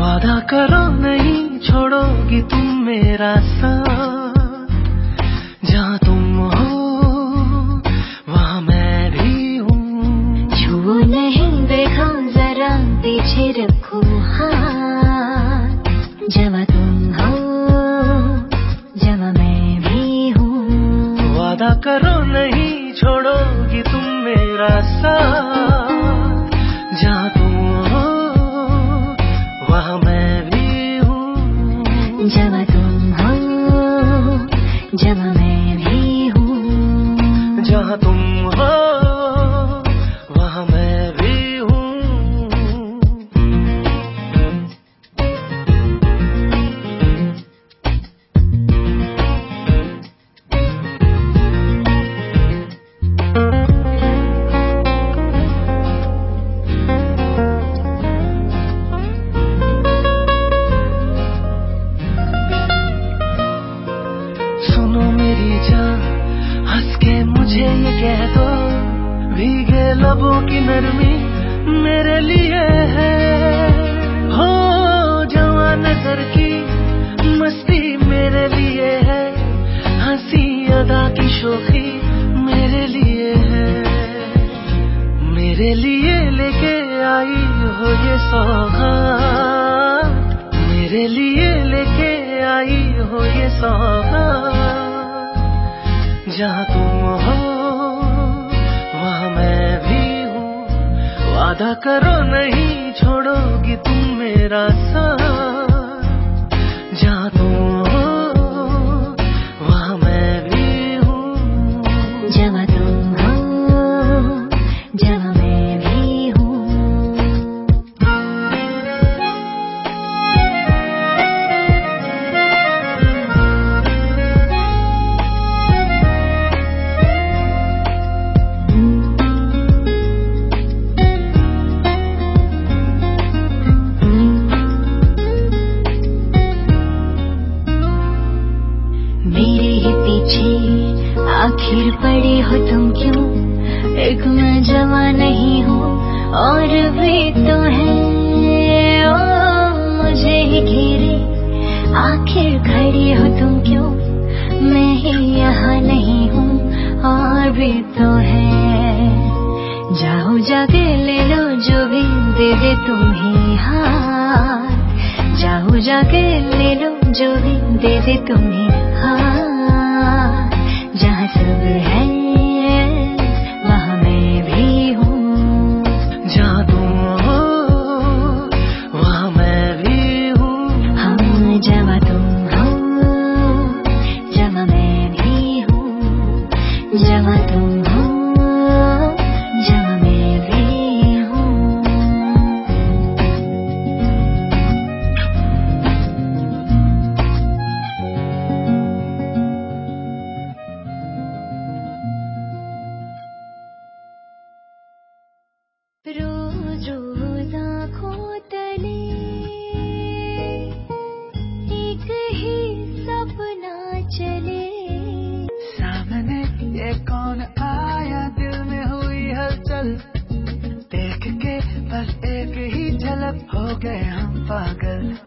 वादा करो नहीं छोड़ोगी तुम मेरा साथ। जहाँ तुम हो जब मैं भी हूँ। वादा करो नहीं छोड़ोगी तुम मेरा साथ। जहाँ तुम हो वहाँ मैं भी हूँ। जब तुम हो जब मैं लिए लेके आई हो ये सौगात। मेरे लिए लेके आई हो ये सौगात। जहाँ तुम हो, वहाँ मैं भी हूँ। वादा करो नहीं, छोड़ोगी तुम मेरा साथ। पीछे आखिर पड़े हो तुम क्यों? एक मैं जवा नहीं हूँ, और भी तो है। ओ, मुझे ही घेरे, आखिर खड़ी हो तुम क्यों? मैं ही यहाँ नहीं हूँ, और भी तो है। जाओ जाके ले लो जो भी दे दे तुम्हें हाथ। जाओ जाके ले लो जो भी दे दे तुम्हें हाथ। है वहाँ मैं भी हूँ। हो, वहाँ मैं भी हूँ। हम तुम हो भी हूँ तुम हो। रोज रोज आँखों ही सपना चले। सामने ये कौन आया? देख के बस एक ही झलक, हो गए हम पागल।